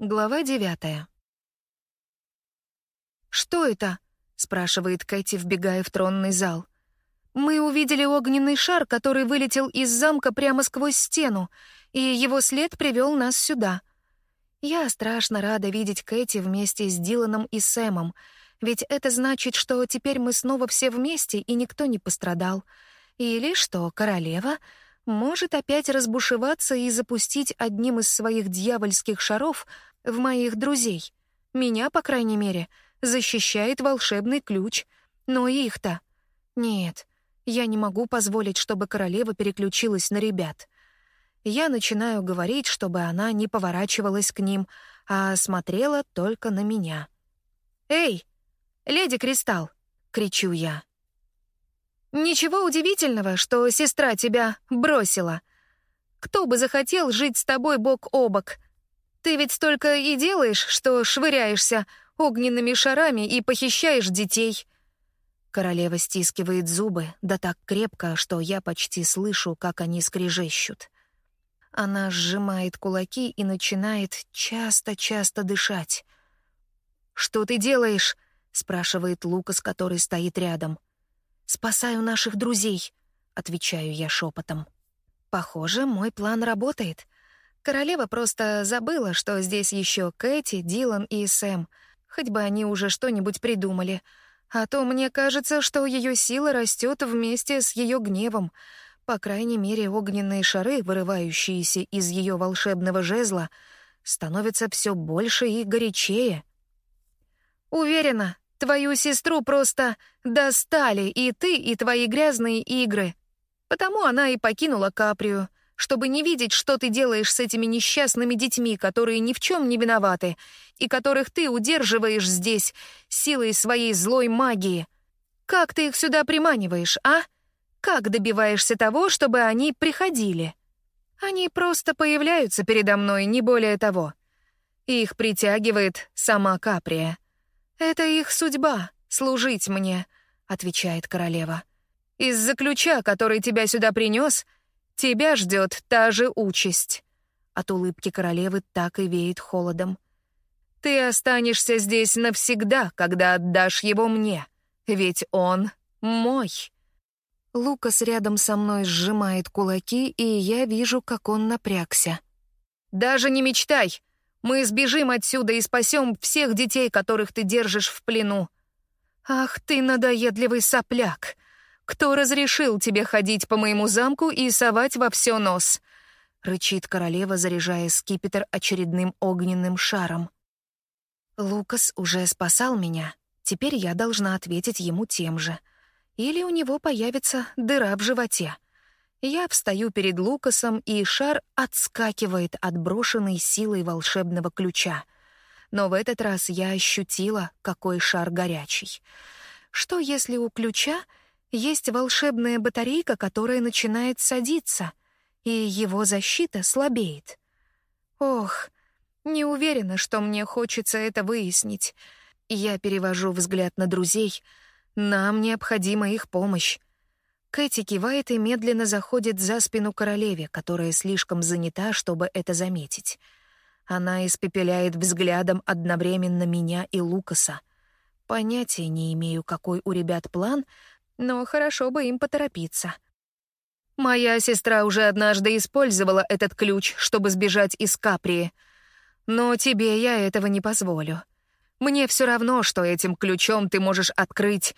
Глава девятая. «Что это?» — спрашивает Кэти, вбегая в тронный зал. «Мы увидели огненный шар, который вылетел из замка прямо сквозь стену, и его след привел нас сюда. Я страшно рада видеть Кэти вместе с Диланом и Сэмом, ведь это значит, что теперь мы снова все вместе, и никто не пострадал. Или что королева может опять разбушеваться и запустить одним из своих дьявольских шаров в моих друзей. Меня, по крайней мере, защищает волшебный ключ. Но их-то... Нет, я не могу позволить, чтобы королева переключилась на ребят. Я начинаю говорить, чтобы она не поворачивалась к ним, а смотрела только на меня. «Эй, леди Кристалл!» — кричу я. Ничего удивительного, что сестра тебя бросила. Кто бы захотел жить с тобой бок о бок? Ты ведь столько и делаешь, что швыряешься огненными шарами и похищаешь детей. Королева стискивает зубы, да так крепко, что я почти слышу, как они скрежещут. Она сжимает кулаки и начинает часто-часто дышать. «Что ты делаешь?» — спрашивает Лукас, который стоит рядом. «Спасаю наших друзей», — отвечаю я шепотом. Похоже, мой план работает. Королева просто забыла, что здесь еще Кэти, Дилан и Сэм. Хоть бы они уже что-нибудь придумали. А то мне кажется, что ее сила растет вместе с ее гневом. По крайней мере, огненные шары, вырывающиеся из ее волшебного жезла, становятся все больше и горячее. Уверена, Твою сестру просто достали и ты, и твои грязные игры. Потому она и покинула Каприю, чтобы не видеть, что ты делаешь с этими несчастными детьми, которые ни в чем не виноваты, и которых ты удерживаешь здесь силой своей злой магии. Как ты их сюда приманиваешь, а? Как добиваешься того, чтобы они приходили? Они просто появляются передо мной, не более того. Их притягивает сама Каприя. «Это их судьба — служить мне», — отвечает королева. «Из-за ключа, который тебя сюда принес, тебя ждет та же участь». От улыбки королевы так и веет холодом. «Ты останешься здесь навсегда, когда отдашь его мне, ведь он мой». Лукас рядом со мной сжимает кулаки, и я вижу, как он напрягся. «Даже не мечтай! Мы сбежим отсюда и спасем всех детей, которых ты держишь в плену. Ах ты, надоедливый сопляк! Кто разрешил тебе ходить по моему замку и совать во все нос?» — рычит королева, заряжая скипетр очередным огненным шаром. Лукас уже спасал меня. Теперь я должна ответить ему тем же. Или у него появится дыра в животе. Я встаю перед Лукасом, и шар отскакивает от брошенной силой волшебного ключа. Но в этот раз я ощутила, какой шар горячий. Что если у ключа есть волшебная батарейка, которая начинает садиться, и его защита слабеет? Ох, не уверена, что мне хочется это выяснить. Я перевожу взгляд на друзей. Нам необходима их помощь. Кэти кивает и медленно заходит за спину королеве, которая слишком занята, чтобы это заметить. Она испепеляет взглядом одновременно меня и Лукаса. Понятия не имею, какой у ребят план, но хорошо бы им поторопиться. Моя сестра уже однажды использовала этот ключ, чтобы сбежать из Каприи. Но тебе я этого не позволю. Мне все равно, что этим ключом ты можешь открыть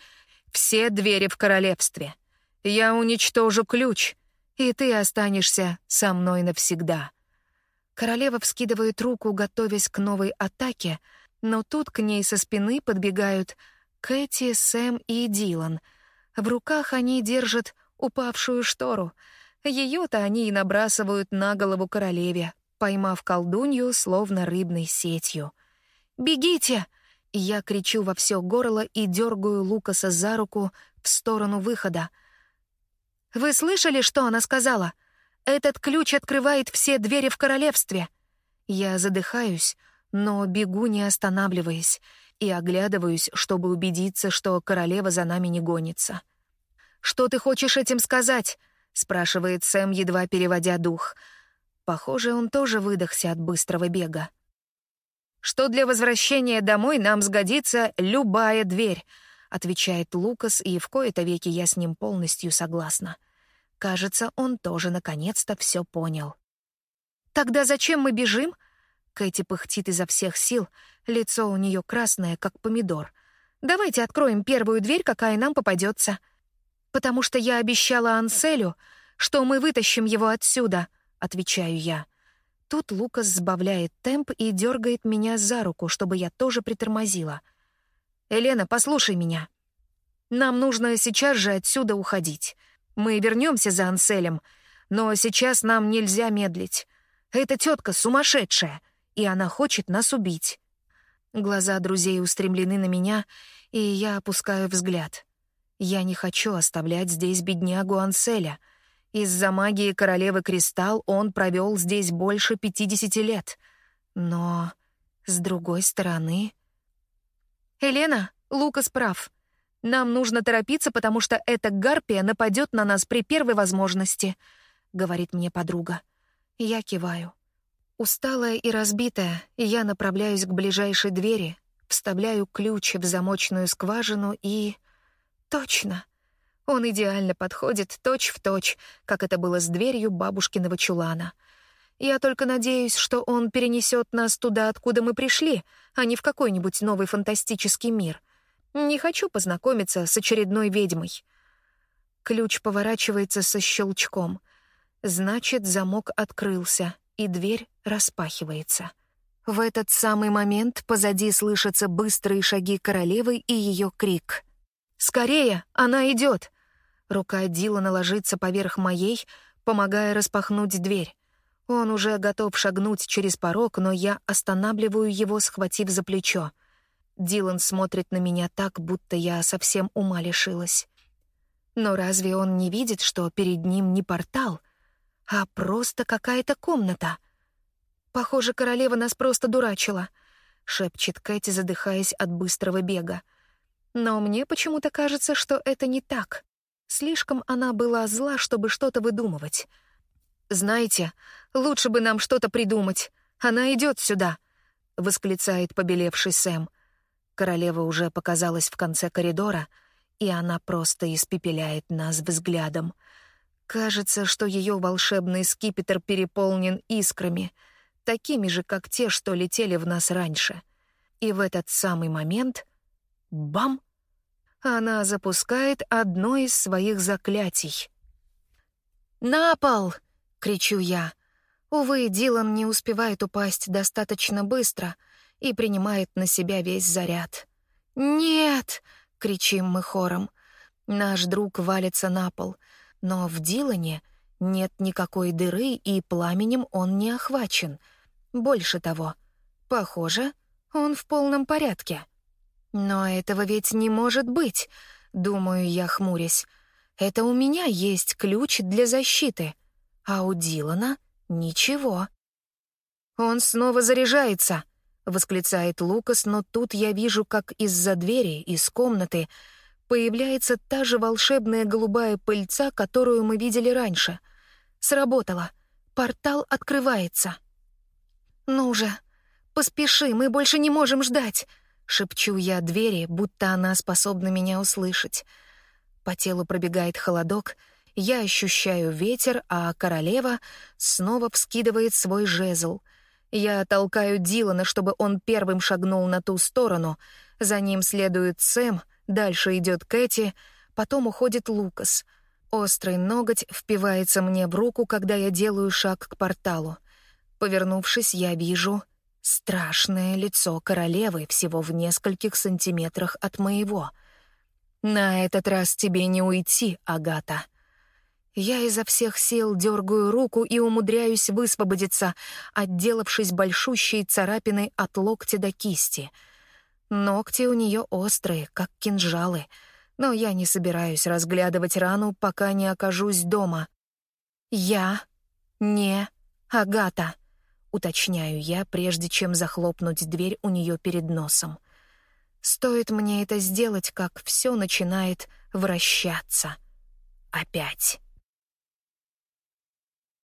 все двери в королевстве. Я уничтожу ключ, и ты останешься со мной навсегда». Королева вскидывает руку, готовясь к новой атаке, но тут к ней со спины подбегают Кэти, Сэм и Дилан. В руках они держат упавшую штору. Ее-то они и набрасывают на голову королеве, поймав колдунью, словно рыбной сетью. «Бегите!» Я кричу во все горло и дергаю Лукаса за руку в сторону выхода. Вы слышали, что она сказала? Этот ключ открывает все двери в королевстве. Я задыхаюсь, но бегу, не останавливаясь, и оглядываюсь, чтобы убедиться, что королева за нами не гонится. «Что ты хочешь этим сказать?» — спрашивает Сэм, едва переводя дух. Похоже, он тоже выдохся от быстрого бега. что для возвращения домой нам сгодится любая дверь, отвечает Лукас, и в кои-то веки я с ним полностью согласна. Кажется, он тоже наконец-то все понял. «Тогда зачем мы бежим?» Кэти пыхтит изо всех сил, лицо у нее красное, как помидор. «Давайте откроем первую дверь, какая нам попадется. Потому что я обещала Анселю, что мы вытащим его отсюда», — отвечаю я. Тут Лукас сбавляет темп и дергает меня за руку, чтобы я тоже притормозила. «Елена, послушай меня. Нам нужно сейчас же отсюда уходить. Мы вернемся за Анселем, но сейчас нам нельзя медлить. Эта тетка сумасшедшая, и она хочет нас убить». Глаза друзей устремлены на меня, и я опускаю взгляд. Я не хочу оставлять здесь беднягу Анселя — из-за магии королевы Кристалл он провел здесь больше пятидесяти лет. Но, с другой стороны... «Елена, Лукас прав. Нам нужно торопиться, потому что эта гарпия нападет на нас при первой возможности», — говорит мне подруга. Я киваю. Усталая и разбитая, я направляюсь к ближайшей двери, вставляю ключ в замочную скважину и... Точно! Он идеально подходит точь-в-точь, точь, как это было с дверью бабушкиного чулана. Я только надеюсь, что он перенесет нас туда, откуда мы пришли, а не в какой-нибудь новый фантастический мир. Не хочу познакомиться с очередной ведьмой. Ключ поворачивается со щелчком. Значит, замок открылся, и дверь распахивается. В этот самый момент позади слышатся быстрые шаги королевы и ее крик. «Скорее! Она идет! Рука Дилана ложится поверх моей, помогая распахнуть дверь. Он уже готов шагнуть через порог, но я останавливаю его, схватив за плечо. Дилан смотрит на меня так, будто я совсем ума лишилась. Но разве он не видит, что перед ним не портал, а просто какая-то комната? Похоже, королева нас просто дурачила, шепчет Кэти, задыхаясь от быстрого бега. Но мне почему-то кажется, что это не так. Слишком она была зла, чтобы что-то выдумывать. «Знаете, лучше бы нам что-то придумать. Она идет сюда», — восклицает побелевший Сэм. Королева уже показалась в конце коридора, и она просто испепеляет нас взглядом. Кажется, что ее волшебный скипетр переполнен искрами, такими же, как те, что летели в нас раньше. И в этот самый момент — бам! она запускает одно из своих заклятий. «На пол!» — кричу я. Увы, Дилан не успевает упасть достаточно быстро и принимает на себя весь заряд. «Нет!» — кричим мы хором. Наш друг валится на пол, но в Дилане нет никакой дыры, и пламенем он не охвачен. Больше того, похоже, он в полном порядке. Но этого ведь не может быть, думаю я, хмурясь. Это у меня есть ключ для защиты, а у Дилана ничего. Он снова заряжается, восклицает Лукас, но тут я вижу, как из-за двери, из комнаты, появляется та же волшебная голубая пыльца, которую мы видели раньше. Сработало. Портал открывается. Ну же, поспеши, мы больше не можем ждать. Шепчу я двери, будто она способна меня услышать. По телу пробегает холодок, я ощущаю ветер, а королева снова вскидывает свой жезл. Я толкаю Дилана, чтобы он первым шагнул на ту сторону. За ним следует Сэм, дальше идет Кэти, потом уходит Лукас. Острый ноготь впивается мне в руку, когда я делаю шаг к порталу. Повернувшись, я вижу Страшное лицо королевы всего в нескольких сантиметрах от моего. На этот раз тебе не уйти, Агата. Я изо всех сил дергаю руку и умудряюсь высвободиться, отделавшись большущей царапиной от локтя до кисти. Ногти у нее острые, как кинжалы, но я не собираюсь разглядывать рану, пока не окажусь дома. Я не Агата. Уточняю я, прежде чем захлопнуть дверь у нее перед носом. Стоит мне это сделать, как все начинает вращаться. Опять.